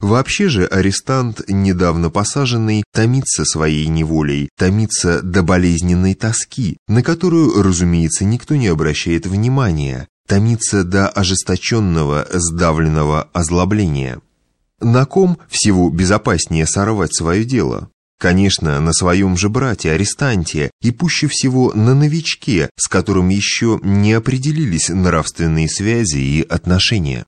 Вообще же арестант, недавно посаженный, томится своей неволей, томится до болезненной тоски, на которую, разумеется, никто не обращает внимания, томится до ожесточенного, сдавленного озлобления. На ком всего безопаснее сорвать свое дело? Конечно, на своем же брате-арестанте и пуще всего на новичке, с которым еще не определились нравственные связи и отношения.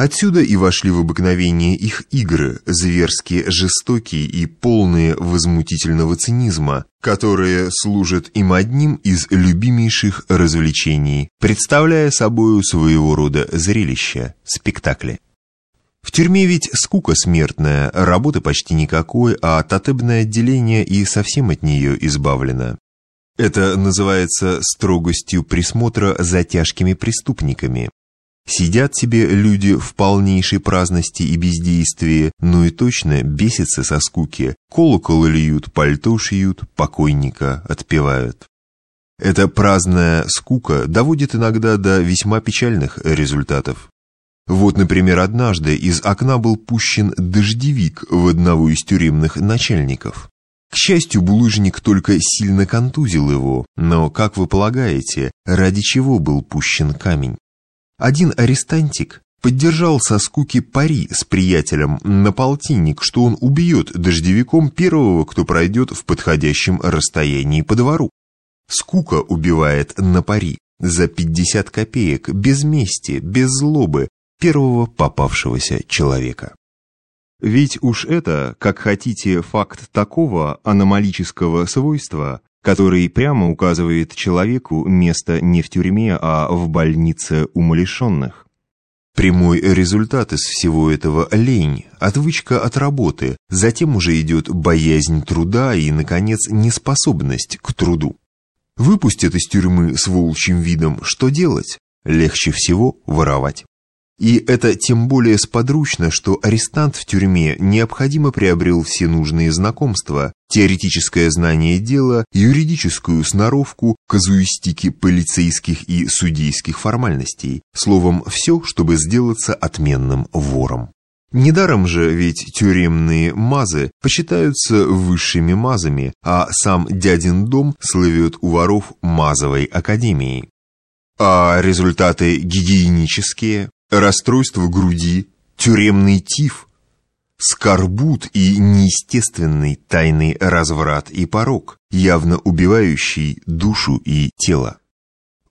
Отсюда и вошли в обыкновение их игры, зверски жестокие и полные возмутительного цинизма, которые служат им одним из любимейших развлечений, представляя собою своего рода зрелище, спектакли. В тюрьме ведь скука смертная, работы почти никакой, а тотебное отделение и совсем от нее избавлено. Это называется строгостью присмотра за тяжкими преступниками. Сидят себе люди в полнейшей праздности и бездействии, но и точно бесятся со скуки, колокол льют, пальто шьют, покойника отпевают. Эта праздная скука доводит иногда до весьма печальных результатов. Вот, например, однажды из окна был пущен дождевик в одного из тюремных начальников. К счастью, булыжник только сильно контузил его, но, как вы полагаете, ради чего был пущен камень? Один арестантик поддержал со скуки пари с приятелем на полтинник, что он убьет дождевиком первого, кто пройдет в подходящем расстоянии по двору. Скука убивает на пари за 50 копеек, без мести, без злобы, первого попавшегося человека. Ведь уж это, как хотите, факт такого аномалического свойства, который прямо указывает человеку место не в тюрьме, а в больнице умалишенных. Прямой результат из всего этого – лень, отвычка от работы, затем уже идет боязнь труда и, наконец, неспособность к труду. Выпустят из тюрьмы с волчьим видом, что делать? Легче всего воровать. И это тем более сподручно, что арестант в тюрьме необходимо приобрел все нужные знакомства, теоретическое знание дела, юридическую сноровку, казуистики полицейских и судейских формальностей, словом, все, чтобы сделаться отменным вором. Недаром же ведь тюремные мазы почитаются высшими мазами, а сам дядин дом слывет у воров мазовой академией. А результаты гигиенические, расстройство груди, тюремный тиф, скорбут и неестественный тайный разврат и порог, явно убивающий душу и тело.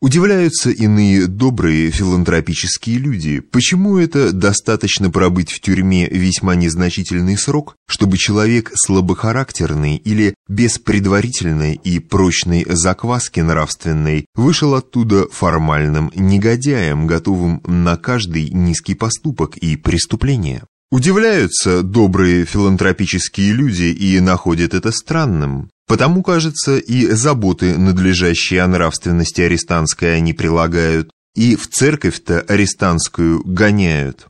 Удивляются иные добрые филантропические люди, почему это достаточно пробыть в тюрьме весьма незначительный срок, чтобы человек слабохарактерный или без предварительной и прочной закваски нравственной вышел оттуда формальным негодяем, готовым на каждый низкий поступок и преступление. Удивляются добрые филантропические люди и находят это странным. Потому, кажется, и заботы, надлежащие о нравственности арестантской, они прилагают, и в церковь-то арестантскую гоняют.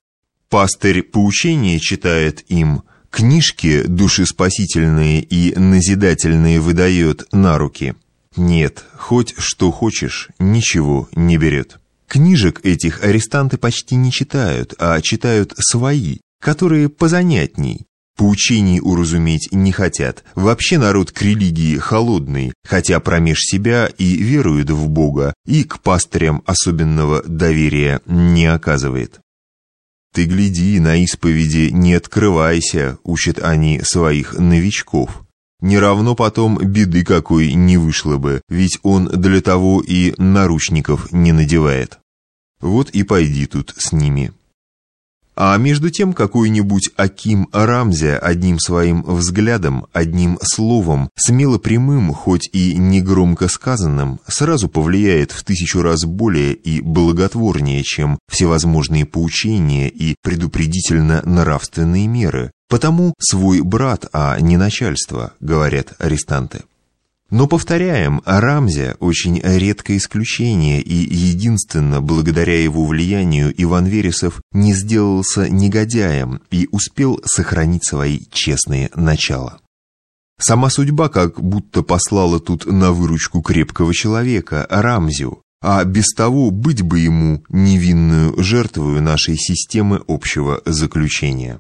Пастырь поучение читает им, книжки душеспасительные и назидательные выдает на руки. Нет, хоть что хочешь, ничего не берет. Книжек этих арестанты почти не читают, а читают свои, которые позанятней, Поучений уразуметь не хотят. Вообще народ к религии холодный, хотя промеж себя и верует в Бога, и к пастырям особенного доверия не оказывает. «Ты гляди, на исповеди не открывайся», — учат они своих новичков. Не равно потом беды какой не вышло бы, ведь он для того и наручников не надевает. Вот и пойди тут с ними. А между тем какой-нибудь Аким Рамзя одним своим взглядом, одним словом, смело прямым, хоть и негромко сказанным, сразу повлияет в тысячу раз более и благотворнее, чем всевозможные поучения и предупредительно-нравственные меры. Потому свой брат, а не начальство, говорят арестанты. Но, повторяем, Рамзя очень редкое исключение, и единственно благодаря его влиянию Иван Вересов не сделался негодяем и успел сохранить свои честные начала. Сама судьба как будто послала тут на выручку крепкого человека, Рамзю, а без того быть бы ему невинную жертвою нашей системы общего заключения.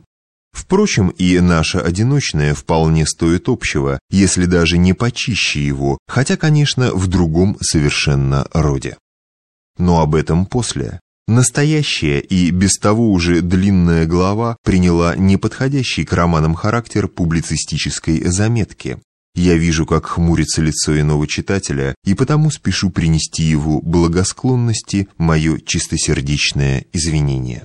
Впрочем, и наше одиночное вполне стоит общего, если даже не почище его, хотя, конечно, в другом совершенно роде. Но об этом после. Настоящая и без того уже длинная глава приняла неподходящий к романам характер публицистической заметки. Я вижу, как хмурится лицо иного читателя, и потому спешу принести его благосклонности мое чистосердечное извинение.